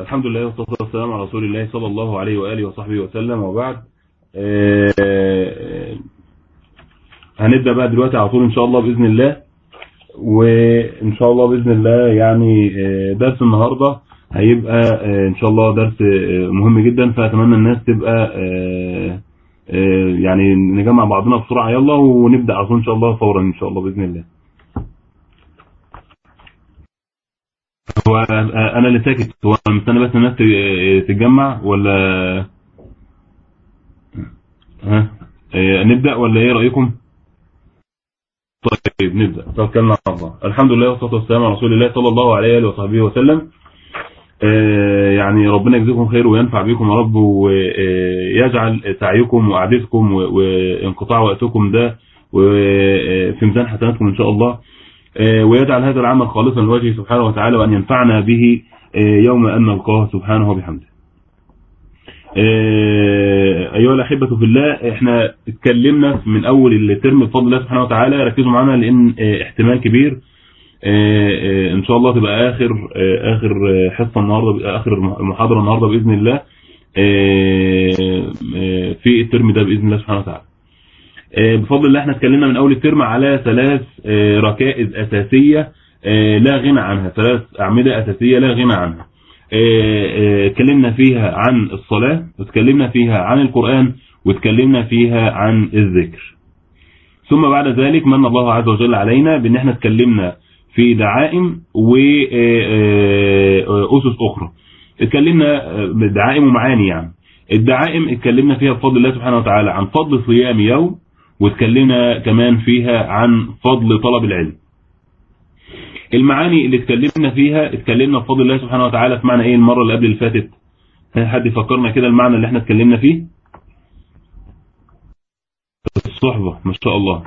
الحمد لله والصلاة والسلام على رسول الله صلى الله عليه وآله وصحبه وسلم. وبعد آه، آه، هنبدأ بقى دلوقتي على طول إن شاء الله بإذن الله. وإن شاء الله بإذن الله يعني آه، درس النهاردة هيبقى إن شاء الله درس مهم جدا. فأتمنى الناس تبقى يعني نجمع بعضنا بسرعة. يلا ونبدأ على طول إن شاء الله فورا إن شاء الله بإذن الله. هو أنا اللي ساكت. هو مستني بس الناس تتجمع ولا؟ ها؟ إيه، نبدأ ولا إيه رأيكم؟ طيب نبدأ. توكلنا على الله. الحمد لله والصلاة والسلام على رسول الله صلى الله عليه وصحبه وسلم. آه، يعني ربنا يجزيكم خير وينفع بكم يا رب ويجعل سعيكم وقعدتكم وانقطاع وقتكم ده و- في ميزان حسناتكم إن شاء الله. ويجعل هذا العمل خالصا لوجهه سبحانه وتعالى وأن ينفعنا به آه، يوم أن نلقاه سبحانه وبحمده. آه، أيها الأحبة في الله إحنا اتكلمنا من أول الترم بفضل الله سبحانه وتعالى ركزوا معنا لأن آه، احتمال كبير آه، آه، إن شاء الله تبقى آخر آه، آخر آه، حصة النهاردة آخر محاضرة النهاردة بإذن الله آه، آه، في الترم ده بإذن الله سبحانه وتعالى. آه، بفضل الله إحنا اتكلمنا من أول الترم على ثلاث آه، ركائز أساسية آه، لا غنى عنها. ثلاث أعمدة أساسية لا غنى عنها. آه، آه، اتكلمنا فيها عن الصلاة واتكلمنا فيها عن القرآن واتكلمنا فيها عن الذكر. ثم بعد ذلك من الله عز وجل علينا بأن إحنا اتكلمنا في دعائم واسس أخرى. اتكلمنا آه، دعائم ومعاني يعني. الدعائم اتكلمنا فيها بفضل الله سبحانه وتعالى عن فضل صيام يوم واتكلمنا كمان فيها عن فضل طلب العلم. المعاني اللي اتكلمنا فيها اتكلمنا بفضل الله سبحانه وتعالى في معنى إيه المرة اللي قبل اللي فاتت؟ حد يفكرنا كده المعنى اللي إحنا اتكلمنا فيه؟ الصحبة ما شاء الله.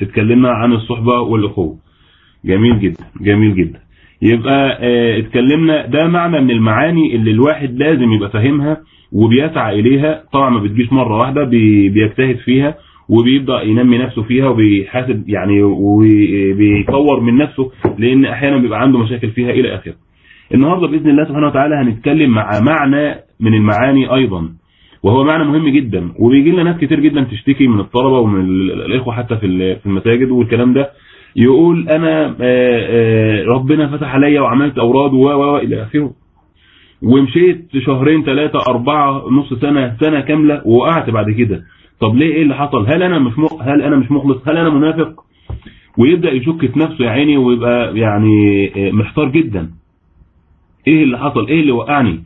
اتكلمنا عن الصحبة والأخوة. جميل جدا جميل جدا. يبقى آه اتكلمنا ده معنى من المعاني اللي الواحد لازم يبقى فاهمها وبيسعى إليها. طبعا ما بتجيش مرة واحدة بي- بيجتهد فيها. وبيبدأ ينمي نفسه فيها وبيحاسب يعني وبيطور من نفسه لأن أحيانا بيبقى عنده مشاكل فيها إلى آخره. النهاردة بإذن الله سبحانه وتعالى هنتكلم مع معنى من المعاني أيضا وهو معنى مهم جدا وبيجي لنا ناس كتير جدا تشتكي من الطلبة ومن ال- الإخوة حتى في ال- في المساجد والكلام ده. يقول أنا آه، آه، ربنا فتح عليا وعملت أوراد و و إلى آخره. ومشيت شهرين ثلاثة أربعة نص سنة سنة كاملة ووقعت بعد كده. طب ليه إيه اللي حصل؟ هل أنا مش مخ... هل أنا مش مخلص؟ هل أنا منافق؟ ويبدأ يشك في نفسه يا عيني ويبقى يعني آه، محتار جدا. إيه اللي حصل؟ إيه اللي وقعني؟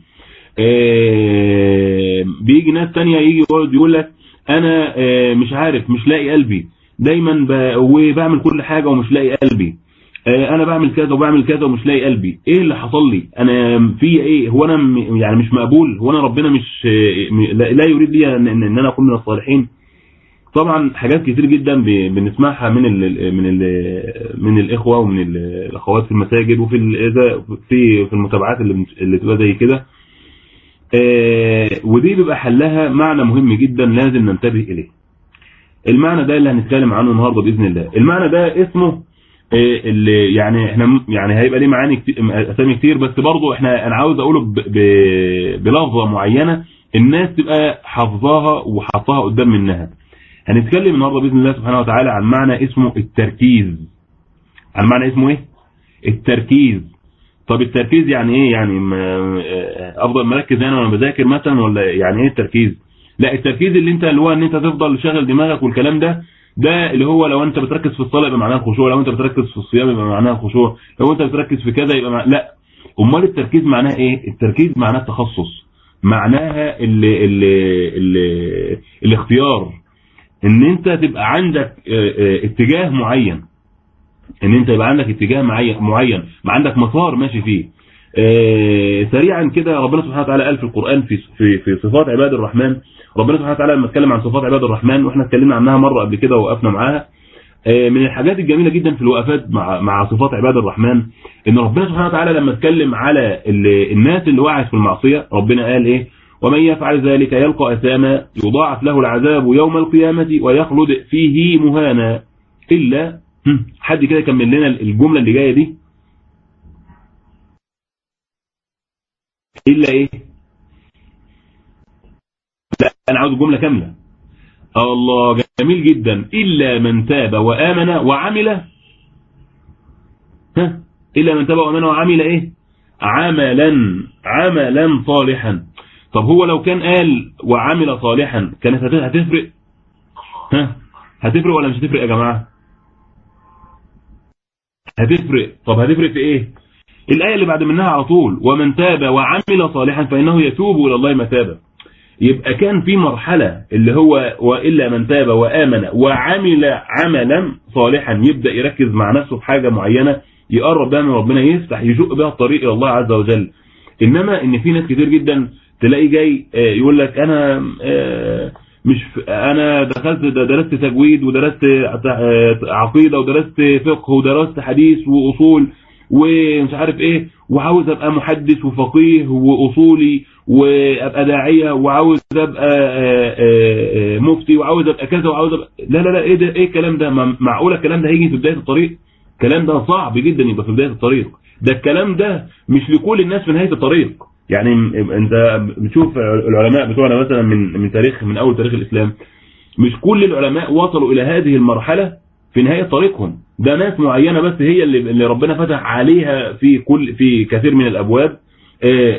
آه، بيجي ناس تانية يجي يقعد يقول لك أنا آه، مش عارف مش لاقي قلبي. دايما ب... وبعمل كل حاجة ومش لاقي قلبي. أنا بعمل كذا وبعمل كذا ومش لاقي قلبي. إيه اللي حصل لي؟ أنا في إيه؟ هو أنا يعني مش مقبول. هو أنا ربنا مش آه، لا يريد لي ان أنا أكون من الصالحين. طبعا حاجات كتير جدا بنسمعها من ال من ال من الإخوة ومن ال- الأخوات في المساجد وفي في في المتابعات اللي اللي تبقى زي كده. آه، ودي بيبقى حلها معنى مهم جدا لازم ننتبه إليه. المعنى ده اللي هنتكلم عنه النهارده بإذن الله. المعنى ده اسمه آه، اللي يعني إحنا يعني هيبقى ليه معاني كتير أسامي كتير بس برضه إحنا أنا عاوز أقوله بلفظة معينة الناس تبقى حافظاها وحاطاها قدام منها. هنتكلم النهارده بإذن الله سبحانه وتعالى عن معنى اسمه التركيز. عن معنى اسمه إيه؟ التركيز. طب التركيز يعني إيه؟ يعني آه، أفضل مركز أنا وأنا بذاكر مثلا ولا يعني إيه التركيز؟ لا التركيز اللي أنت اللي هو إن أنت تفضل شاغل دماغك والكلام ده ده اللي هو لو انت بتركز في الصلاة يبقى معناها الخشوع لو انت بتركز في الصيام يبقى معناها الخشوع لو انت بتركز في كذا يبقى مع... لا. أمال التركيز معناها إيه؟ التركيز معناه التخصص معناها ال ال ال الاختيار. إن أنت تبقى عندك آه، آه، اتجاه معين. إن أنت يبقى عندك اتجاه معين معين. عندك مسار ماشي فيه. سريعا كده ربنا سبحانه وتعالى قال في القرآن في في في صفات عباد الرحمن ربنا سبحانه وتعالى لما اتكلم عن صفات عباد الرحمن وإحنا اتكلمنا عنها مرة قبل كده ووقفنا معاها آه، من الحاجات الجميلة جدا في الوقفات مع مع صفات عباد الرحمن إن ربنا سبحانه وتعالى لما اتكلم على ال- الناس اللي وقعت في المعصية ربنا قال إيه؟ ومن يفعل ذلك يلقى أثاما يضاعف له العذاب يوم القيامة ويخلد فيه مهانا إلا حد كده يكمل لنا الجملة اللي جاية دي؟ إلا إيه؟ لا أنا عاوز الجملة كاملة. الله جميل جدا. إلا من تاب وآمن وعمل. ها؟ إلا من تاب وآمن وعمل إيه؟ عملا عملا صالحا. طب هو لو كان قال وعمل صالحا كانت هت- هتفرق؟ ها؟ هتفرق ولا مش هتفرق يا جماعة؟ هتفرق. طب هتفرق في إيه؟ الآية اللي بعد منها على طول ومن تاب وعمل صالحا فإنه يتوب إلى الله متابا يبقى كان في مرحلة اللي هو وإلا من تاب وآمن وعمل عملا صالحا يبدأ يركز مع نفسه في حاجة معينة يقرب بها من ربنا يفتح يشق بها الطريق إلى الله عز وجل. إنما إن في ناس كتير جدا تلاقي جاي آه، يقول لك أنا آه، مش أنا دخلت درست تجويد ودرست آه، عقيدة ودرست فقه ودرست حديث وأصول. ومش عارف إيه وعاوز أبقى محدث وفقيه وأصولي وأبقى داعية وعاوز أبقى آه، آه، آه، مفتي وعاوز أبقى كذا وعاوز أبقى لا لا لا إيه ده؟ إيه الكلام ده؟ معقولة الكلام ده هيجي في بداية الطريق؟ الكلام ده صعب جدا يبقى في بداية الطريق. ده الكلام ده مش لكل الناس في نهاية الطريق. يعني أنت بتشوف العلماء بتوعنا مثلا من من تاريخ من أول تاريخ الإسلام مش كل العلماء وصلوا إلى هذه المرحلة في نهاية طريقهم. ده ناس معينة بس هي اللي ربنا فتح عليها في كل في كثير من الأبواب. آه، آه،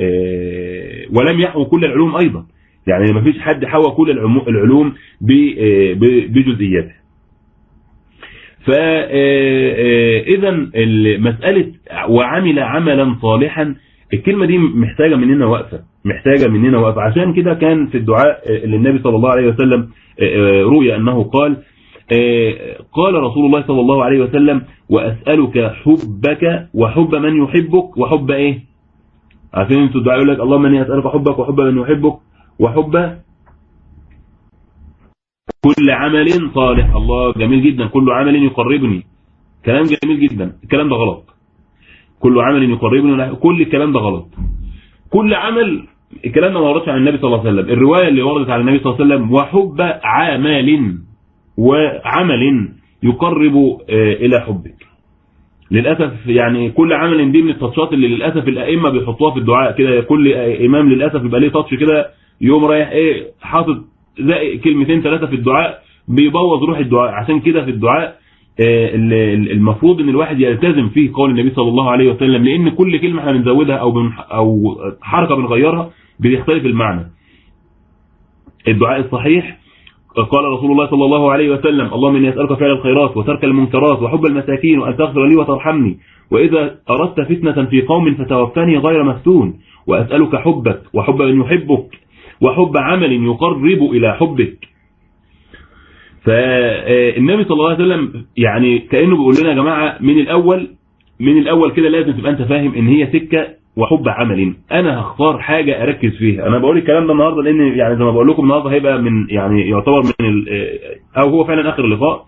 آه، ولم يحوي كل العلوم أيضا. يعني ما فيش حد حوى كل العلوم بجزئياتها. فاذا مساله وعمل عملا صالحا الكلمة دي محتاجة مننا وقفة. محتاجة مننا وقفة. عشان كده كان في الدعاء اللي النبي صلى الله عليه وسلم روي أنه قال قال رسول الله صلى الله عليه وسلم وأسألك حبك وحب من يحبك. وحب إيه؟ عارفين أنتوا الدعاء يقول لك اللهم إني أسألك حبك وحب من يحبك وحب كل عمل صالح. الله جميل جدا. كل عمل يقربني. كلام جميل جدا. الكلام ده غلط. كل عمل يقربني كل الكلام ده غلط. كل عمل الكلام ده ما وردش عن النبي صلى الله عليه وسلم. الرواية اللي وردت عن النبي صلى الله عليه وسلم وحب عمل وعمل يقرب آه، إلى حبك. للأسف يعني كل عمل دي من التاتشات اللي للأسف الأئمة بيحطوها في الدعاء كده. كل إمام للأسف يبقى ليه تاتش كده يوم رايح إيه حاطط كلمتين ثلاثة في الدعاء بيبوظ روح الدعاء. عشان كده في الدعاء آه، ال- ال- المفروض إن الواحد يلتزم فيه قول النبي صلى الله عليه وسلم لأن كل كلمة إحنا بنزودها أو أو حركة بنغيرها بيختلف المعنى. الدعاء الصحيح قال رسول الله صلى الله عليه وسلم اللهم إني أسألك فعل الخيرات وترك المنكرات وحب المساكين وأن تغفر لي وترحمني. وإذا أردت فتنة في قوم فتوفني غير مفتون. وأسألك حبك وحب من يحبك وحب عمل يقرب إلى حبك. فالنبي صلى الله عليه وسلم يعني كأنه بيقول لنا يا جماعة من الأول من الأول كده لازم تبقى أنت فاهم إن هي سكة وحب عمل. أنا هختار حاجة أركز فيها. أنا بقول الكلام ده النهارده لأن يعني زي ما بقول لكم النهارده هيبقى من يعني يعتبر من ال- أو هو فعلا آخر اللقاء.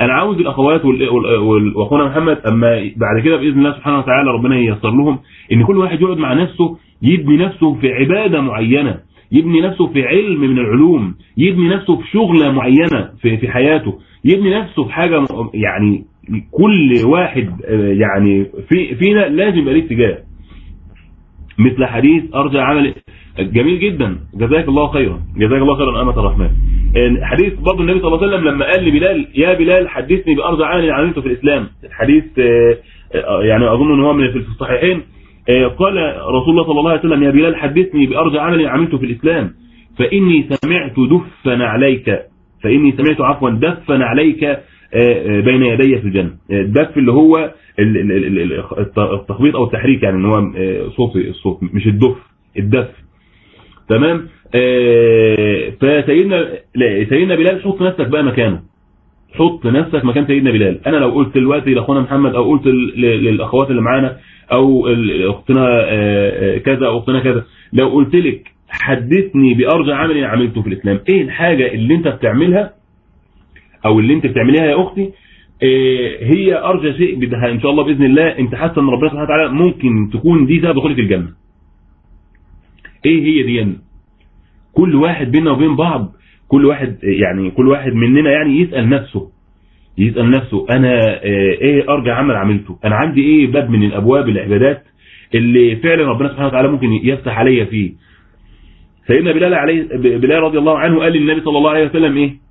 أنا عاوز الأخوات وأخونا محمد أما بعد كده بإذن الله سبحانه وتعالى ربنا ييسر لهم إن كل واحد يقعد مع نفسه يبني نفسه في عبادة معينة يبني نفسه في علم من العلوم يبني نفسه في شغلة معينة في في حياته يبني نفسه في حاجة يعني كل واحد آه، يعني في فينا لازم يبقى ليه اتجاه. مثل حديث أرجع عمل. جميل جدا. جزاك الله خيرا. جزاك الله خيرا أمة الرحمن. حديث برضه النبي صلى الله عليه وسلم لما قال لبلال يا بلال حدثني بأرجع عمل عملته في الإسلام. الحديث آه، آه، يعني أظن أن هو من في الصحيحين. آه، قال رسول الله صلى الله عليه وسلم يا بلال حدثني بأرجع عمل عملته في الإسلام. فإني سمعت دفا عليك. فإني سمعت عفوا دفا عليك بين يدي في الجنة. الدف اللي هو ال- ال- ال- ال- الت- التخبيط أو التحريك يعني إن هو آه، صوت الصوت مش الدف الدف. تمام؟ آه، فسيدنا سيدنا بلال حط نفسك بقى مكانه. حط نفسك مكان سيدنا بلال. أنا لو قلت دلوقتي لأخونا محمد أو قلت للأخوات اللي معانا أو أختنا آه، آه، كذا أو أختنا كذا لو قلت لك حدثني بأرجى عمل عملته في الإسلام إيه الحاجة اللي أنت بتعملها أو اللي أنت بتعمليها يا أختي آه، هي أرجى شيء بدها إن شاء الله بإذن الله أنت حاسه إن ربنا سبحانه وتعالى ممكن تكون دي سبب دخولك الجنة. إيه هي دي؟ يعني؟ كل واحد بيننا وبين بعض كل واحد يعني كل واحد مننا يعني يسأل نفسه يسأل نفسه أنا آه، إيه أرجى عمل عملته؟ أنا عندي إيه باب من الأبواب العبادات اللي فعلا ربنا سبحانه وتعالى ممكن يفتح عليا فيه. سيدنا بلال عليه بلال رضي الله عنه قال للنبي صلى الله عليه وسلم إيه؟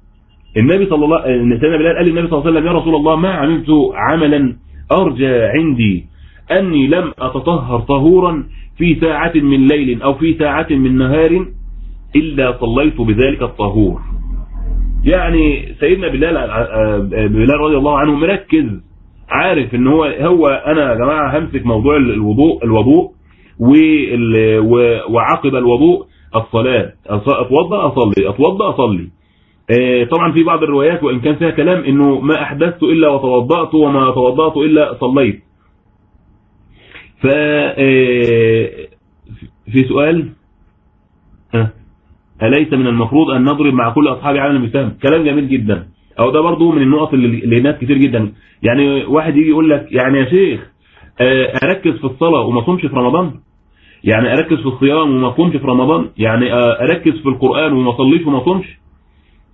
النبي صلى الله سيدنا بلال قال للنبي صلى الله عليه وسلم يا رسول الله ما عملت عملا أرجى عندي أني لم أتطهر طهورا في ساعة من ليل أو في ساعة من نهار إلا صليت بذلك الطهور. يعني سيدنا بلال بلال رضي الله عنه مركز عارف إن هو هو أنا يا جماعة همسك موضوع الوضوء الوضوء وعقب الوضوء الصلاة أتوضأ أصلي أتوضأ أصلي. طبعا في بعض الروايات وإن كان فيها كلام إنه ما أحدثت إلا وتوضأت وما توضأت إلا صليت. ف آه، في سؤال أليس من المفروض أن نضرب مع كل أصحاب عالم الإسلام؟ كلام جميل جدا. أو ده برضو من النقط اللي ناس كتير جدا. يعني واحد يجي يقول لك يعني يا شيخ آه، أركز في الصلاة وما أصومش في رمضان؟ يعني أركز في الصيام وما أصومش في رمضان؟ يعني آه، أركز في القرآن وما أصليش وما أصومش؟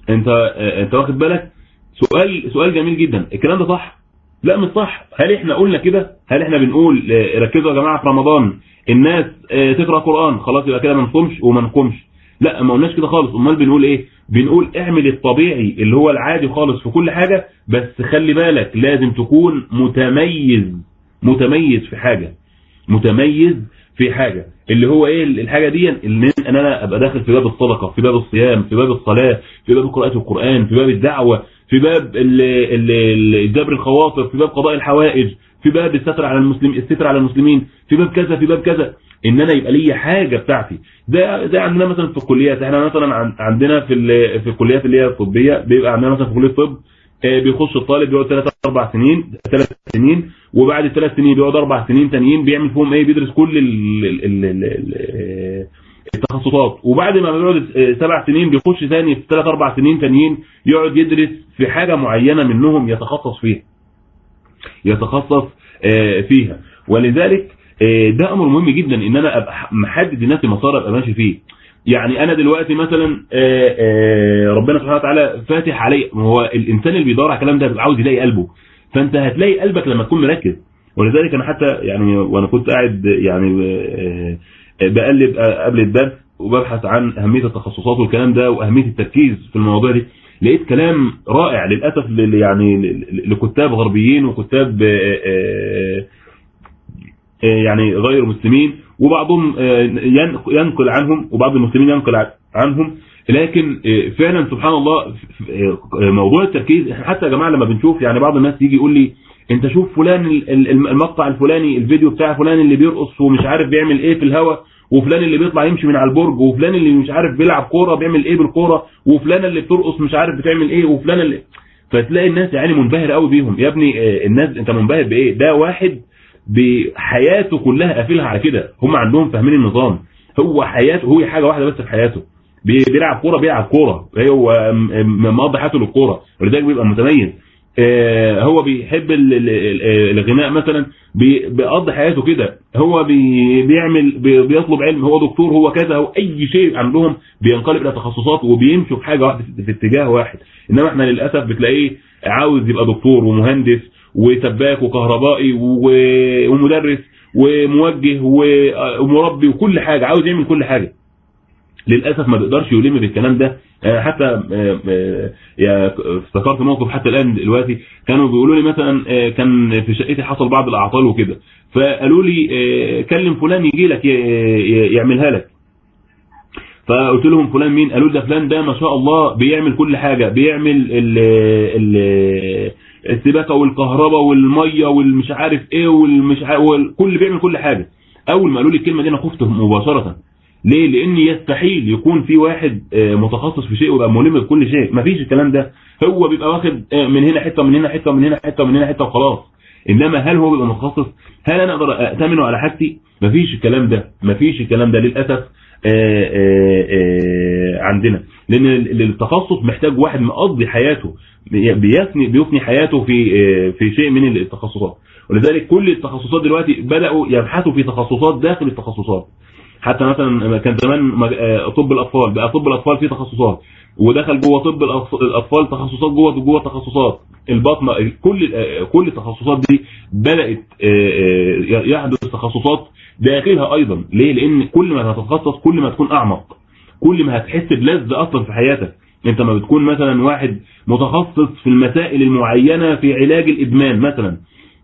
أنت آه، أنت واخد بالك؟ سؤال سؤال جميل جدا. الكلام ده صح؟ لا مش صح. هل إحنا قلنا كده؟ هل إحنا بنقول آه، ركزوا يا جماعة في رمضان. الناس آه، تقرأ قرآن. خلاص يبقى كده ما نصومش وما نقومش. لا ما قلناش كده خالص. امال بنقول إيه؟ بنقول اعمل الطبيعي اللي هو العادي خالص في كل حاجة بس خلي بالك لازم تكون متميز متميز في حاجة. متميز في حاجة اللي هو إيه الحاجة دي ان ان أنا ابقى داخل في باب الصدقة في باب الصيام في باب الصلاة في باب قراءة القرآن في باب الدعوة في باب جبر الخواطر في باب قضاء الحوائج في باب الستر على المسلم الستر على المسلمين في باب كذا في باب كذا ان أنا يبقى ليا حاجة بتاعتي ده ده عندنا مثلا في الكليات إحنا مثلا عن- عندنا في في الكليات اللي هي الطبيه بيبقى عندنا مثلا في كليه الطب آه، بيخش الطالب بيقعد ثلاث أربع سنين ثلاث سنين وبعد الثلاث سنين بيقعد أربع سنين تانيين بيعمل فيهم إيه؟ بيدرس كل ال ال ال ال التخصصات. وبعد ما بيقعد آه، سبع سنين بيخش ثاني في ثلاث أربع سنين تانيين يقعد يدرس في حاجة معينة منهم يتخصص فيها. يتخصص آه، فيها. ولذلك آه، ده أمر مهم جدا إن أنا أبقى محدد لنفسي مسار أبقى ماشي فيه. يعني أنا دلوقتي مثلا آه، آه، ربنا سبحانه وتعالى فاتح علي ما هو الإنسان اللي بيدور على الكلام ده بيبقى عاوز يلاقي قلبه. فأنت هتلاقي قلبك لما تكون مركز. ولذلك أنا حتى يعني وأنا كنت قاعد يعني آه، بقلب قبل الدرس وببحث عن أهمية التخصصات والكلام ده وأهمية التركيز في المواضيع دي لقيت كلام رائع للأسف يعني لكتاب غربيين وكتاب آه، يعني غير مسلمين وبعضهم آه، ين- ينقل عنهم وبعض المسلمين ينقل عنهم. لكن آه، فعلا سبحان الله آه، موضوع التركيز إحنا حتى يا جماعة لما بنشوف يعني بعض الناس يجي يقول لي أنت شوف فلان ال- ال- المقطع الفلاني الفيديو بتاع فلان اللي بيرقص ومش عارف بيعمل إيه في الهوا وفلان اللي بيطلع يمشي من على البرج وفلان اللي مش عارف بيلعب كورة بيعمل إيه بالكورة وفلان اللي بترقص مش عارف بتعمل إيه وفلان اللي فتلاقي الناس يعني منبهر قوي بيهم. يا ابني آه، الناس أنت منبهر بإيه؟ ده واحد بحياته كلها قافلها على كده. هم عندهم فاهمين النظام. هو حياته هو حاجة واحدة بس في حياته. بي- بيلعب كورة بيلعب كورة. هو مقضي حياته للكورة. ولذلك بيبقى متميز. آه، هو بيحب ال- ال- ال- الغناء مثلا. بي- بيقضي حياته كده. هو بي- بيعمل بي- بيطلب علم. هو دكتور هو كذا هو أي شيء عندهم بينقلب إلى تخصصات وبيمشوا في حاجة واحدة في اتجاه واحد. إنما إحنا للأسف بتلاقيه عاوز يبقى دكتور ومهندس وسباك وكهربائي ومدرس وموجه ومربي وكل حاجة عاوز يعمل كل حاجة. للأسف ما بيقدرش يلم بالكلام ده. آه، حتى آه، آه، افتكرت موقف حتى الآن دلوقتي. كانوا بيقولوا لي مثلا كان في شقتي حصل بعض الأعطال وكده. فقالوا لي كلم فلان يجي لك يعملها لك. فقلت لهم فلان مين؟ قالوا لي ده فلان ده ما شاء الله بيعمل كل حاجة بيعمل ال ال السباكة والكهرباء والمية والمش عارف إيه والمش عارف كل بيعمل كل حاجة. أول ما قالوا لي الكلمة دي أنا خفت مباشرة. ليه؟ لأن يستحيل يكون في واحد آه، متخصص في شيء ويبقى ملم بكل شيء. مفيش الكلام ده. هو بيبقى واخد آه، من هنا حتة من هنا حتة من هنا حتة من هنا حتة وخلاص. إنما هل هو بيبقى متخصص؟ هل أنا أقدر اتمنه على حاجتي؟ مفيش الكلام ده. مفيش الكلام ده للأسف. عندنا. لأن ال- التخصص محتاج واحد مقضي حياته بيفني بيفني حياته في آه، في شيء من التخصصات. ولذلك كل التخصصات دلوقتي بدأوا يبحثوا في تخصصات داخل التخصصات. حتى مثلا كان زمان آه، طب الأطفال بقى طب الأطفال فيه تخصصات ودخل جوه طب الأطفال تخصصات جوه جوه تخصصات. البطنة كل آه، كل التخصصات دي بدأت آه، يحدث تخصصات داخلها أيضا. ليه؟ لأن كل ما هتتخصص كل ما تكون أعمق. كل ما هتحس بلذة أصلا في حياتك. أنت ما بتكون مثلا واحد متخصص في المسائل المعينة في علاج الإدمان مثلا.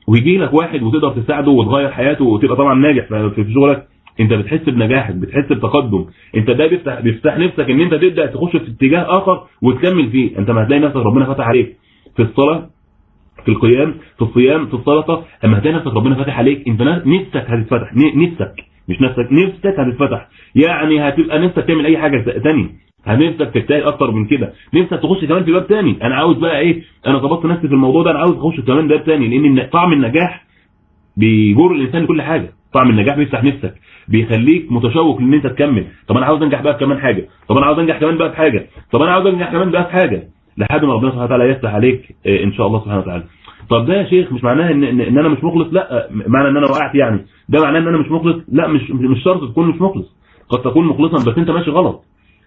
ويجي لك واحد وتقدر تساعده وتغير حياته وتبقى طبعا ناجح في شغلك. انت بتحس بنجاحك بتحس بتقدم. انت ده بيفتح بيفتح نفسك ان انت تبدأ تخش في اتجاه آخر وتكمل فيه. انت ما هتلاقي نفسك ربنا فتح عليك. في الصلاة في القيام في الصيام في الصدقه اما هتلاقي نفسك ربنا فاتح عليك انت نفسك هتتفتح. نفسك مش نفسك نفسك هتتفتح. يعني هتبقى نفسك تعمل أي حاجة تاني. نفسك تجتهد أكتر من كده. نفسك تخش كمان في باب تاني. أنا عاوز بقى إيه؟ أنا ظبطت نفسي في الموضوع ده. أنا عاوز أخش كمان باب تاني. لأن طعم النجاح بيجر الإنسان لكل حاجة. طعم النجاح بيفتح نفسك. بيخليك متشوق ان انت تكمل. طب أنا عاوز انجح بقى في كمان حاجة. طب أنا عاوز انجح كمان بقى في حاجة. طب أنا عاوز انجح كمان بقى في حاجة. لحد ما ربنا سبحانه وتعالى يفتح عليك آه، إن شاء الله سبحانه وتعالى. طب ده يا شيخ مش معناه ان ان أنا مش مخلص؟ لأ معنى إن أنا وقعت يعني. ده معناه إن أنا مش مخلص؟ لأ مش مش شرط تكون مش مخلص. قد تكون مخلصا بس أنت ماشي غلط.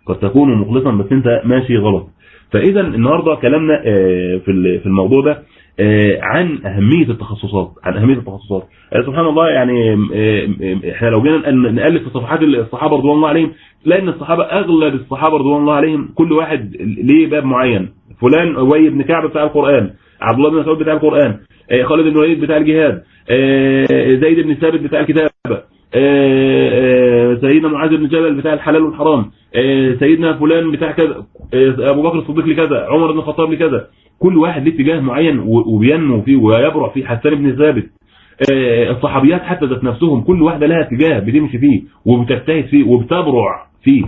قد تكون مخلصا بس أنت ماشي غلط. فاذا النهارده كلامنا آه، في في الموضوع ده عن أهمية التخصصات عن أهمية التخصصات. آه، سبحان الله يعني آه، آه، إحنا لو جينا نالف في صفحات الصحابة رضوان الله عليهم تلاقي إن الصحابة أغلب الصحابة رضوان الله عليهم كل واحد ليه باب معين. فلان ابي بن كعب بتاع القرآن عبد الله بن مسعود بتاع القرآن آه، خالد بن الوليد بتاع الجهاد آه، زيد بن ثابت بتاع الكتابة. آه، آه، سيدنا معاذ بن جبل بتاع الحلال والحرام. آه، سيدنا فلان بتاع كذا. أبو بكر الصديق لكذا عمر بن الخطاب لكذا. كل واحد ليه اتجاه معين وبينمو فيه ويبرع فيه. حسان بن ثابت. الصحابيات حتى ذات نفسهم كل واحدة لها اتجاه بتمشي فيه وبتجتهد فيه وبتبرع فيه.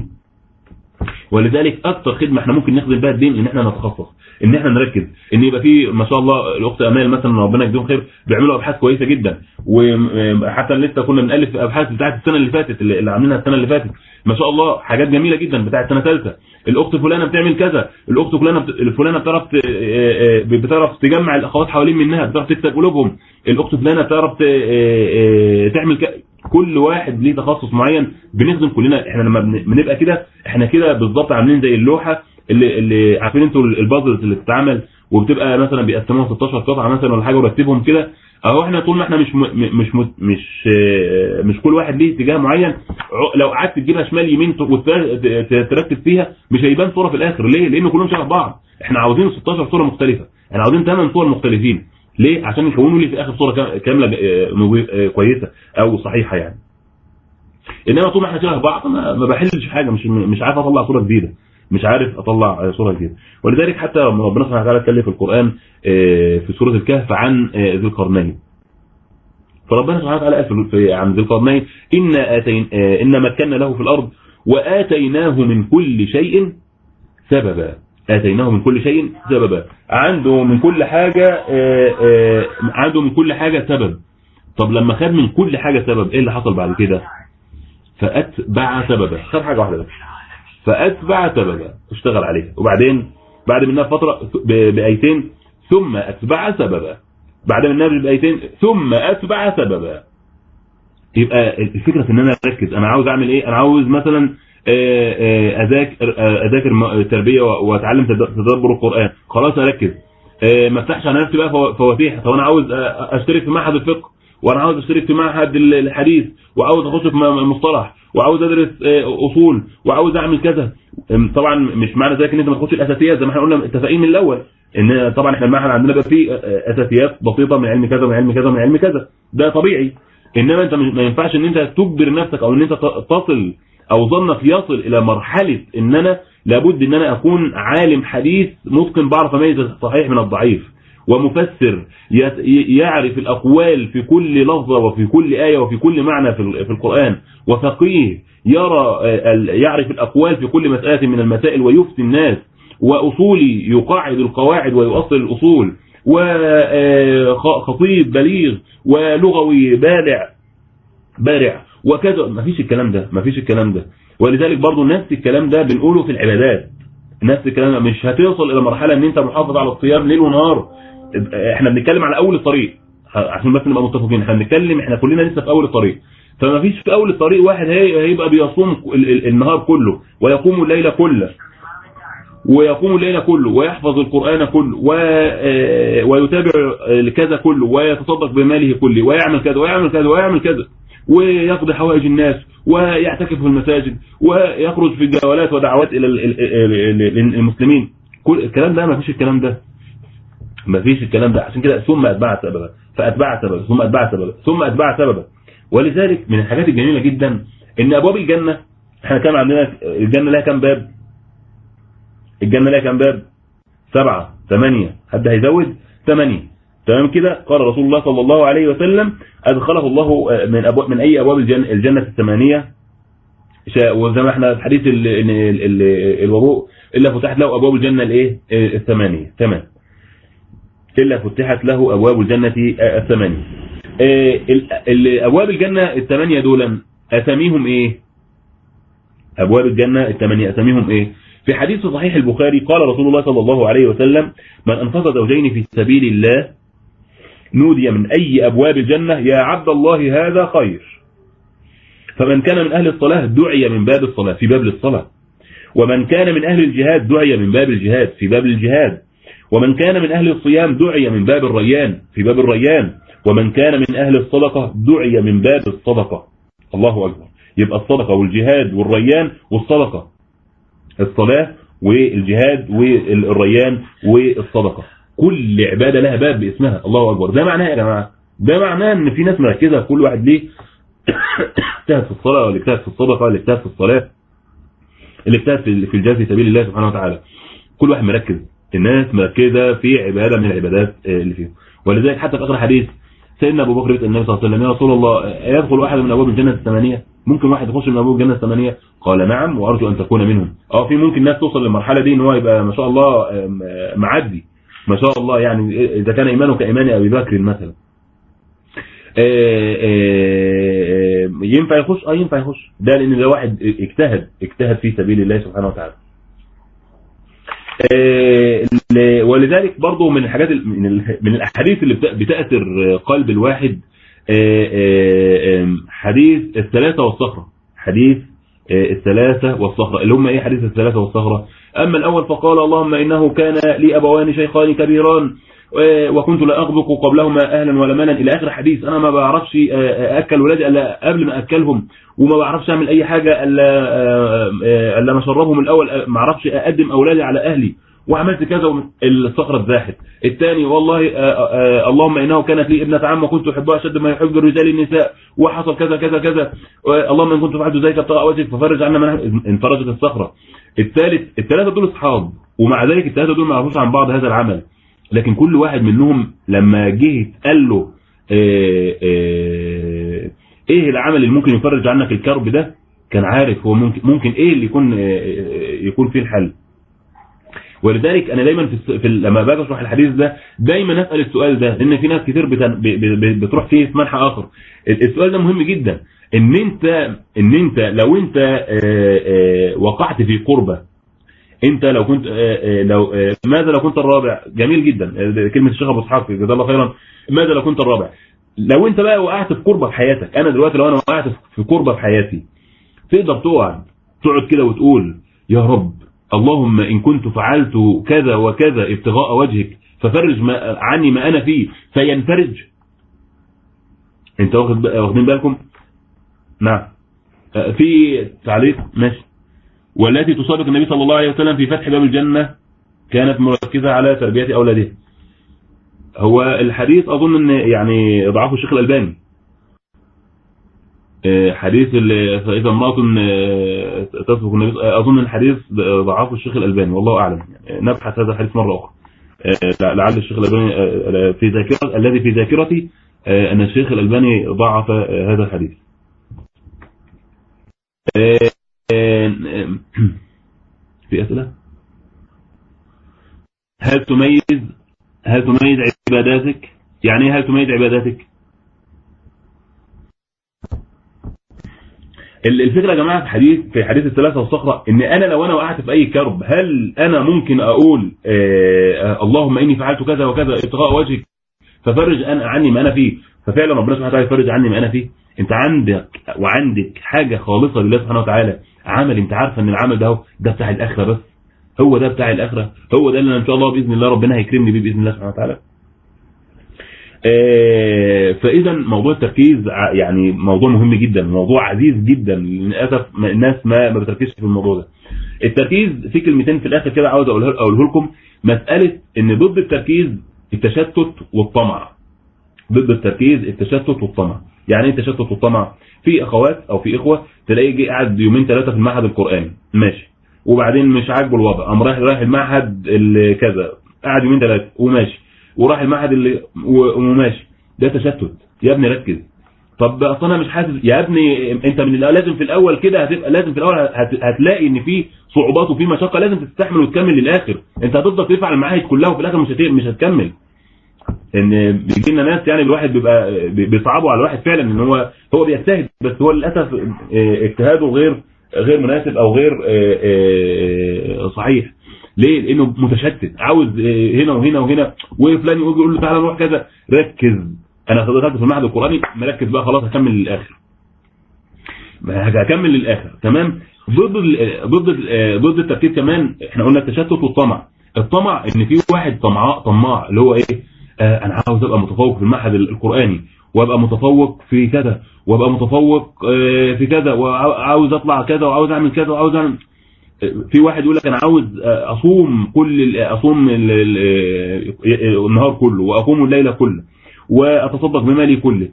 ولذلك أكتر خدمة إحنا ممكن نخدم بها الدين إن إحنا نتخصص. إن إحنا نركز. إن يبقى في ما شاء الله الأخت أمال مثلا ربنا يجزيهم خير بيعملوا أبحاث كويسة جدا. وحتى لسه كنا بنالف أبحاث بتاعت السنة اللي فاتت اللي عاملينها السنة اللي فاتت. ما شاء الله حاجات جميلة جدا بتاعت سنة ثالثة. الأخت فلانة بتعمل كذا. الأخت فلانة الفلانة بتعرف آه، آه، بتعرف تجمع الأخوات حوالين منها بتعرف تكسب قلوبهم. الأخت فلانة بتعرف آه، تعمل ك... كل واحد ليه تخصص معين بنخدم كلنا. إحنا لما بن- بنبقى كده إحنا كده بالظبط عاملين زي اللوحة اللي اللي عارفين أنتوا البازلز اللي بتتعمل وبتبقى مثلا بيقسموها 16 قطعة مثلا ولا حاجة ورتبهم كده. اهو إحنا طول ما إحنا مش مش مت... مش آه، مش كل واحد ليه اتجاه معين لو قعدت تجيبها شمال يمين ت- وت- ت- تركز فيها مش هيبان صورة في الآخر. ليه؟ لأن كلهم شبه بعض. إحنا عاوزين 16 صورة مختلفة. إحنا عاوزين 8 صور مختلفين. ليه؟ عشان يكونوا لي في الآخر صورة كا- كاملة آه، آه، كويسة أو صحيحة يعني. إنما طول ما إحنا شبه بعض ما ما بحلش حاجة مش مش عارف أطلع صورة جديدة. مش عارف أطلع صورة جديدة. ولذلك حتى ربنا سبحانه وتعالى اتكلم في القرآن آه، في سورة الكهف عن آه، ذي القرنين. فربنا سبحانه وتعالى قال في- عن ذي القرنين إن آتين آه، إن مكنا له في الأرض وآتيناه من كل شيء سببا. آتيناه من كل شيء سببا. عنده من كل حاجة آه، آه، عنده من كل حاجة سبب. طب لما خد من كل حاجة سبب إيه اللي حصل بعد كده؟ فأتبع سببا. خد حاجة واحدة بس. فأتبع سببا. اشتغل عليها. وبعدين بعد منها فترة بآيتين ثم أتبع سببا. بعد منها بآيتين ثم أتبع سببا. يبقى الفكرة في إن أنا أركز. أنا عاوز أعمل إيه؟ أنا عاوز مثلا اذاكر آه، اذاكر م- تربيه وأتعلم تد- تدبر القرآن. خلاص أركز. آه، ما افتحش على نفسي بقى فوا- فواتيح. طب أنا عاوز أشترك في معهد الفقه وأنا عاوز أشترك في معهد ال- الحديث وعاوز أخش في مصطلح وعاوز أدرس أصول وعاوز أعمل كذا. طبعا مش معنى ذلك إن أنت ما تخش الأساسيات زي ما إحنا قلنا متفقين من الأول. إن طبعا إحنا المعهد عندنا بقى فيه أساسيات بسيطة من علم كذا من علم كذا من علم كذا. ده طبيعي. إنما أنت ما ينفعش إن أنت تجبر نفسك أو إن أنت تصل أو ظنك يصل إلى مرحلة ان أنا لابد ان أنا أكون عالم حديث متقن بعرف اميز الصحيح من الضعيف ومفسر يعرف الأقوال في كل لفظة وفي كل آية وفي كل معنى في ال- في القرآن وفقيه يرى آه، يعرف الأقوال في كل مسألة من المسائل ويفتي الناس وأصولي يقاعد القواعد ويؤصل الأصول وخطيب بليغ ولغوي بارع بارع. وكذا ما فيش الكلام ده ما فيش الكلام ده. ولذلك برضو نفس الكلام ده بنقوله في العبادات. نفس الكلام ده مش هتوصل إلى مرحلة إن أنت محافظ على الصيام ليل ونهار. إحنا بنتكلم على أول الطريق. عشان بس نبقى متفقين إحنا بنتكلم إحنا كلنا لسه في أول الطريق. فما فيش في أول الطريق واحد هي- هيبقى بيصوم ال- ال- النهار كله ويقوم الليل كله. ويقوم الليل كله ويحفظ القرآن كله و... آه، ويتابع كذا كله ويتصدق بماله كله ويعمل كذا ويعمل كذا ويعمل كذا. ويقضي حوائج الناس ويعتكف في المساجد ويخرج في جولات ودعوات إلى ال- ال- ال- ال- المسلمين. كل الكلام ده ما فيش الكلام ده. ما فيش الكلام ده. عشان كده ثم أتبع سببا. فأتبع سببا. ثم أتبع سببا. ثم أتبع سببا. ولذلك من الحاجات الجميلة جدا إن أبواب الجنة إحنا كان عندنا الجنة لها كام باب؟ الجنة لها كام باب؟ سبعة ثمانية. حد هيزود؟ ثمانية. تمام كده؟ قال رسول الله صلى الله عليه وسلم أدخله الله من أبواب من أي أبواب الجنة, الجنة الثمانية. وزي ما إحنا في حديث ال- ال- ال- الوضوء إلا فتحت له أبواب الجنة الإيه؟ الثمانية. تمام. إلا فتحت له أبواب الجنة الثمانية. آه، ال- ال- أبواب الجنة الثمانية دولا أساميهم إيه؟ أبواب الجنة الثمانية أساميهم إيه؟ في حديث صحيح البخاري قال رسول الله صلى الله عليه وسلم من أنفق زوجين في سبيل الله نودي من أي أبواب الجنة يا عبد الله هذا خير. فمن كان من أهل الصلاة دعي من باب الصلاة في باب الصلاة. ومن كان من أهل الجهاد دعي من باب الجهاد في باب الجهاد. ومن كان من أهل الصيام دعي من باب الريان في باب الريان. ومن كان من أهل الصدقة دعي من باب الصدقة. الله أكبر. يبقى الصدقة والجهاد والريان والصدقة. الصلاة والجهاد والريان والصدقة. كل عبادة لها باب باسمها. الله أكبر. ده معناه يا جماعة. ده معناه إن في ناس مركزة. كل واحد ليه اجتهد في الصلاة واللي اجتهد في الصدقة واللي اجتهد في الصلاة. اللي اجتهد في الجهاد في سبيل الله سبحانه وتعالى. كل واحد مركز. الناس مركزة في عبادة من العبادات اللي فيهم. ولذلك حتى في آخر حديث سيدنا أبو بكر يسأل النبي صلى الله عليه وسلم يا رسول الله يدخل واحد من أبواب الجنة الثمانية؟ ممكن واحد يخش من أبواب الجنة الثمانية؟ قال نعم وأرجو أن تكون منهم. آه في ممكن ناس توصل للمرحلة دي إن هو يبقى ما شاء الله آه، معدي. ما شاء الله يعني إذا كان إيمانه كإيمان أبي بكر مثلا. آه، آه، آه، ينفع يخش؟ آه ينفع يخش. ده لأن ده واحد اجتهد اجتهد في سبيل الله سبحانه وتعالى. ولذلك برضو من الحاجات ال- من ال- من الأحاديث اللي بت- بتأثر قلب الواحد حديث الثلاثة والصخرة. حديث آه، الثلاثة والصخرة. اللي هم إيه؟ حديث الثلاثة والصخرة. أما الأول فقال اللهم إنه كان لي أبوان شيخان كبيران آه، وكنت لا أغبق قبلهما أهلا ولا مالا. إلى آخر حديث أنا ما بعرفش آه، أكل ولادي إلا قبل ما أكلهم وما بعرفش حاجة إلا آه، آه، إلا ما اشربهم الأول. آه، ما أعرفش أقدم أولادي على أهلي. وعملت كذا الصخره اتزاحت الثاني والله آه، آه، اللهم إنه كانت لي ابنة عم وكنت أحبها أشد ما يحب الرجال النساء وحصل كذا كذا كذا. آه، اللهم إن كنت فعلت ذلك ابتغاء وجهك ففرج عنا من انفرجت الصخرة. الثالث الثلاثة دول أصحاب ومع ذلك الثلاثة دول ما يعرفوش عن بعض هذا العمل. لكن كل واحد منهم لما جه قال له آه، آه، إيه العمل اللي ممكن يفرج عنك الكرب ده؟ كان عارف هو ممكن ممكن إيه اللي يكون آه، آه، يكون فيه الحل. ولذلك أنا دايما في, في لما باجي أشرح الحديث ده دايما أسأل السؤال ده لأن في ناس كتير بتروح فيه في منحى آخر. ال- السؤال ده مهم جدا. إن أنت إن أنت لو أنت آه، آه، وقعت في قربة أنت لو كنت آه، لو ماذا لو كنت الرابع؟ جميل جدا. كلمة الشيخ أبو إسحاق جزاه الله خيرا. ماذا لو كنت الرابع؟ لو أنت بقى وقعت في قربة في حياتك أنا دلوقتي لو أنا وقعت في قربة في حياتي تقدر تقعد تقعد كده وتقول يا رب اللهم إن كنت فعلت كذا وكذا ابتغاء وجهك ففرج ما عني ما أنا فيه فينفرج. أنت واخد واخدين بالكم؟ نعم. آه، في تعليق؟ ماشي. والتي تسابق النبي صلى الله عليه وسلم في فتح باب الجنة كانت مركزة على تربية أولادها هو الحديث أظن أن يعني ضعفه الشيخ الألباني. حديث فإذا امرأة آه، تسبق النبي أظن الحديث ضعفه الشيخ الألباني والله أعلم. يعني نبحث هذا الحديث مرة أخرى. آه، لعل الشيخ الألباني آه، في ذاكرة الذي في ذاكرتي آه، أن الشيخ الألباني ضعف آه، هذا الحديث. آه، آه، في أسئلة؟ هل تميز هل تميز عباداتك؟ يعني إيه هل تميز عباداتك ال- الفكرة يا جماعة في حديث في حديث الثلاثة والصخرة إن أنا لو أنا وقعت في أي كرب هل أنا ممكن أقول آه اللهم إني فعلت كذا وكذا إبتغاء وجهك ففرج أنا عني ما أنا فيه. ففعلا ربنا سبحانه وتعالى يفرج عني ما أنا فيه. أنت عندك وعندك حاجة خالصة لله سبحانه وتعالى عمل أنت عارفه إن العمل ده ده بتاع الآخرة بس. هو ده بتاع الآخرة. هو ده اللي إن شاء الله بإذن الله ربنا هيكرمني بيه بإذن الله سبحانه وتعالى. فإذا موضوع التركيز يعني موضوع مهم جدا موضوع عزيز جدا للأسف الناس ما ما بتركزش في الموضوع ده. التركيز في كلمتين في الآخر كده عاوز اقوله لكم. مسألة إن ضد التركيز التشتت والطمع. ضد التركيز التشتت والطمع. يعني إيه التشتت والطمع؟ في أخوات أو في إخوة تلاقيه جه قاعد يومين ثلاثة في المعهد القرآني. ماشي. وبعدين مش عاجبه الوضع قام رايح رايح المعهد كذا. قعد يومين ثلاثة وماشي. وراح المعهد اللي وماشي. ده تشتت. يا ابني ركز. طب أصل أنا مش حاسس. يا ابني أنت من لازم في الأول كده هتبقى لازم في الأول هت- هتلاقي إن في صعوبات وفي مشقه لازم تستحمل وتكمل للآخر. أنت هتفضل تدفع المعاهد كلها وفي الآخر مش مش هتكمل. إن بيجي لنا ناس يعني الواحد بيبقى بي- بيصعبوا على الواحد فعلا إن هو هو بيجتهد. بس هو للأسف آه، اجتهاده غير غير مناسب أو غير آه، آه، صحيح. ليه؟ لأنه متشتت. عاوز آه، هنا وهنا وهنا. وفلان يقول له تعالى نروح كذا. ركز. أنا دخلت في المعهد القرآني. مركز بقى خلاص هكمل للآخر. هكمل للآخر. تمام؟ ضد ال- ضد ال- ضد التركيز كمان إحنا قلنا التشتت والطمع. الطمع إن في واحد طمع طماع اللي هو إيه؟ آه أنا عاوز أبقى متفوق في المعهد القرآني. وأبقى متفوق في كذا. وأبقى متفوق آه في كذا. وعاوز أطلع كذا وعاوز أعمل كذا وعاوز أعمل في واحد يقول لك أنا عاوز أصوم كل أصوم ال- ال- النهار كله وأقوم الليل كله وأتصدق بمالي كله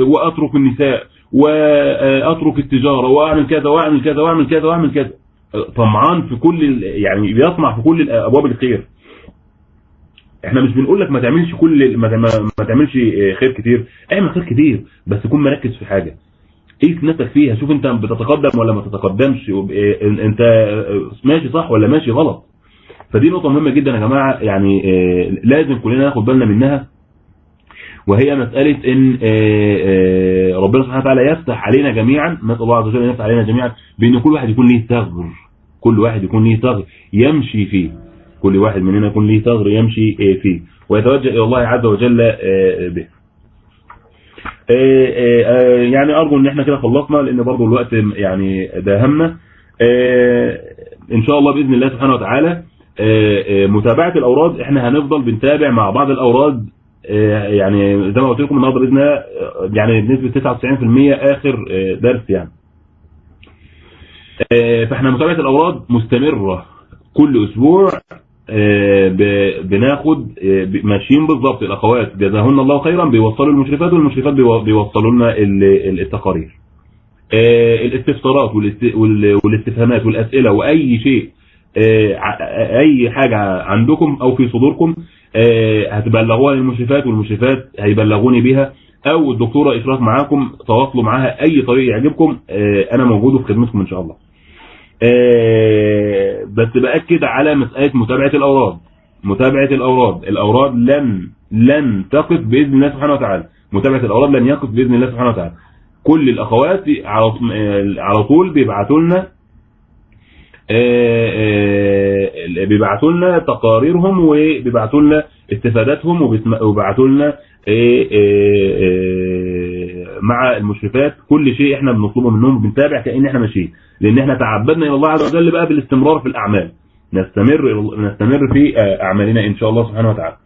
وأترك النساء وأترك التجارة وأعمل كذا وأعمل كذا وأعمل كذا وأعمل كذا. طمعان في كل يعني بيطمع في كل ابواب الخير. إحنا مش بنقول لك ما تعملش كل ما ما- تعملش خير كتير. اعمل خير كتير بس تكون مركز في حاجة. قيس نفسك فيها؟ شوف انت بتتقدم ولا ما تتقدمش إيه، انت ماشي صح ولا ماشي غلط. فدي نقطة مهمة جدا يا جماعة يعني آه، لازم كلنا ناخد بالنا منها. وهي مسألة إن آه، آه، ربنا سبحانه وتعالى يفتح علينا جميعا نسأل الله عز وجل يفتح علينا جميعا بإن كل واحد يكون ليه ثغر كل واحد يكون ليه ثغر يمشي فيه. كل واحد مننا يكون ليه ثغر يمشي آه، فيه. ويتوجه إلى الله عز وجل آه، به. آه، آه، آه، يعني أرجو إن إحنا كده خلصنا لأن برضو الوقت يعني داهمنا. آه، إن شاء الله بإذن الله سبحانه وتعالى آه، آه، متابعة الأوراد إحنا هنفضل بنتابع مع بعض الأوراد آه، يعني زي ما قلت لكم النهارده بإذن الله آه، يعني بنسبة 99% آخر آه، درس يعني. آه، فإحنا متابعة الأوراد مستمرة كل أسبوع. آه، بناخد آه، ماشيين بالظبط الأخوات جزاهن الله خيرا بيوصلوا المشرفات والمشرفات بيو- بيوصلوا لنا ال- ال- التقارير. آه، الاستفسارات والإست- وال- والاستفهامات والأسئلة وأي شيء آه، أي حاجة عندكم أو في صدوركم آه، هتبلغوها للمشرفات والمشرفات هيبلغوني بيها أو الدكتوره إشراف معاكم تواصلوا معاها أي طريق يعجبكم آه، أنا موجود في خدمتكم إن شاء الله. آه، بس بأكد على مسألة متابعة الأوراد. متابعة الأوراد. الأوراد لن لن تقف بإذن الله سبحانه وتعالى. متابعة الأوراد لن يقف بإذن الله سبحانه وتعالى. كل الأخوات على آه، على طول بيبعتوا لنا آه، آه، بيبعتوا لنا تقاريرهم وبيبعتوا لنا استفاداتهم وبيبعتوا لنا آه، مع المشرفات كل شيء إحنا بنطلبه منهم بنتابع كأن إحنا ماشيين. لأن إحنا تعبدنا إلى الله عز وجل بقى بالاستمرار في الأعمال. نستمر نستمر في آه، أعمالنا إن شاء الله سبحانه وتعالى.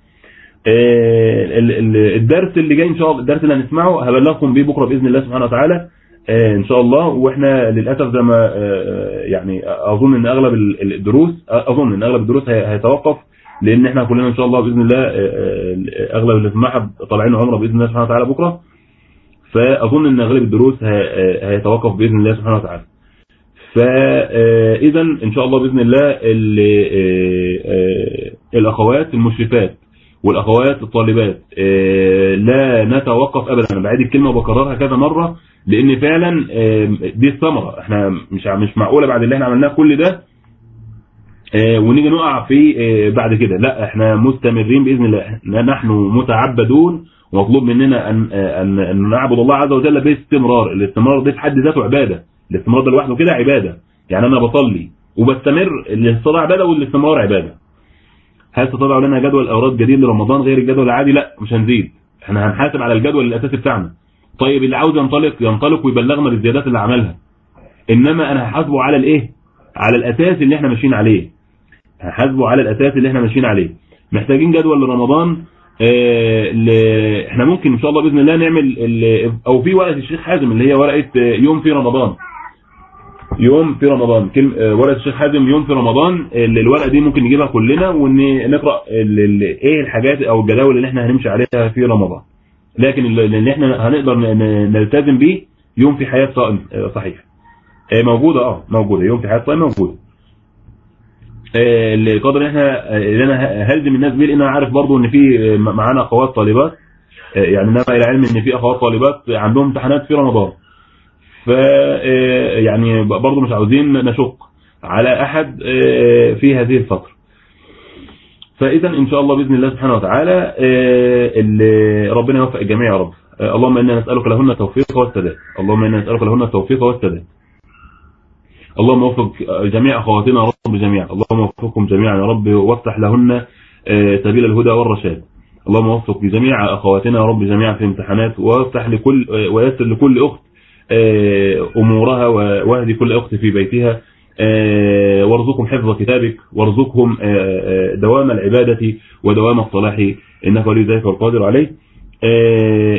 آه، ال- ال- الدرس اللي جاي إن شاء الله الدرس اللي هنسمعه هبلغكم بيه بكرة بإذن الله سبحانه وتعالى آه، إن شاء الله. وإحنا للأسف زي ما يعني أظن إن أغلب ال- الدروس أظن إن أغلب الدروس هي- هيتوقف لأن إحنا كلنا إن شاء الله بإذن الله أغلب اللي في المعهد طالعين عمرة بإذن الله سبحانه وتعالى بكرة. فأظن إن اغلب الدروس هي- هيتوقف بإذن الله سبحانه وتعالى. فاذا إن شاء الله بإذن الله آه، الأخوات المشرفات والأخوات الطالبات آه، لا نتوقف ابدا. أنا بعيد الكلمة وبكررها كذا مرة لأن فعلا آه، دي الثمرة. إحنا مش مش معقولة بعد اللي إحنا عملناه كل ده ونيجي نقع في بعد كده. لا إحنا مستمرين بإذن الله. نحن متعبدون ومطلوب مننا آه، أن أن نعبد الله عز وجل باستمرار. الاستمرار ده في حد ذاته عبادة. الاستمرار ده لوحده كده عبادة. يعني أنا بصلي وبستمر الصلاه عبادة والاستمرار عبادة. هل تضع لنا جدول أوراد جديد لرمضان غير الجدول العادي؟ لا مش هنزيد. إحنا هنحاسب على الجدول الأساسي بتاعنا. طيب اللي عاوز ينطلق ينطلق ويبلغنا بالزيادات اللي عملها. إنما أنا هحاسبه على الإيه؟ على الأساس اللي إحنا ماشيين عليه. هحاسبه على الأساس اللي إحنا ماشيين عليه. محتاجين جدول لرمضان. إحنا ممكن إن شاء الله بإذن الله نعمل. أو في ورقة الشيخ حازم اللي هي ورقة آه، يوم في رمضان يوم في رمضان آه، ورقة الشيخ حازم يوم في رمضان ال- الورقة دي ممكن نجيبها كلنا ونقرا. إيه الحاجات أو الجداول اللي إحنا هنمشي عليها في رمضان لكن ال- اللي إحنا هنقدر نلتزم بيه يوم في حياة صائم آه، صحيح آه، موجودة آه موجودة يوم في حياة صائم موجودة آه، اللي قدر إن إحنا آه، اللي أنا هلزم الناس بيه لأن أنا عارف برضو إن في آه، معانا أخوات طالبات يعني إنما إلى علم إن في أخوات طالبات عندهم امتحانات في رمضان. ف يعني برضو مش عاوزين نشق على أحد في هذه الفترة. فاذا إن شاء الله بإذن الله سبحانه وتعالى ربنا يوفق الجميع يا رب. اللهم إنا نسألك لهن التوفيق والسداد. اللهم إنا نسألك لهن التوفيق والسداد. اللهم وفق جميع أخواتنا يا رب جميعا. اللهم وفقهم جميعا يا رب وافتح لهن آه، سبيل الهدى والرشاد. اللهم وفق جميع أخواتنا يا رب جميعا في امتحانات وافتح لكل ويسر لكل أخت آه، أمورها وأهدي كل أخت في بيتها. آه، وارزقهم حفظ كتابك وارزقهم دوام العبادة ودوام الصلاح. إنك ولي ذلك والقادر عليه.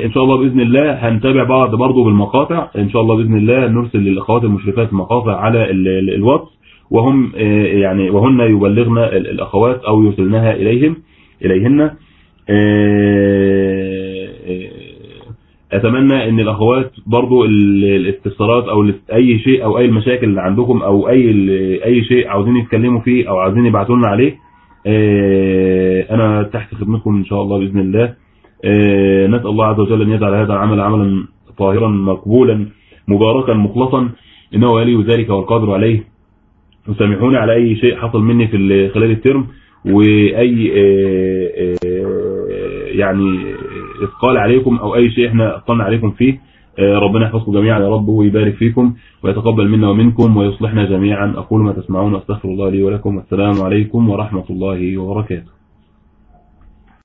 إن شاء الله بإذن الله هنتابع بعض برضه بالمقاطع. إن شاء الله بإذن الله نرسل للإخوات المشرفات مقاطع على ال- ال- الواتس وهم آه، يعني وهن يبلغن ال- الأخوات أو يرسلنها إليهم إليهن. آه، آه، أتمنى إن الأخوات برضو ال- الاستفسارات أو أي شيء أو أي المشاكل اللي عندكم أو أي أي شيء عاوزين يتكلموا فيه أو عاوزين يبعتوا لنا عليه آه، أنا تحت خدمتكم إن شاء الله بإذن الله. آه، نسأل الله عز وجل أن يجعل هذا العمل عملا طاهرا مقبولا مباركا مخلصا. إنه ولي ذلك والقادر عليه. وسامحوني على أي شيء حصل مني في ال- خلال الترم وأي آه، آه، يعني إثقال عليكم أو أي شيء إحنا أثقلنا عليكم فيه ربنا يحفظكم جميعا. يا رب ويبارك فيكم ويتقبل منا ومنكم ويصلحنا جميعا. أقول ما تسمعون واستغفر الله لي ولكم. والسلام عليكم ورحمة الله وبركاته.